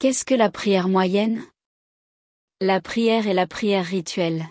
Qu'est-ce que la prière moyenne? La prière est la prière rituelle.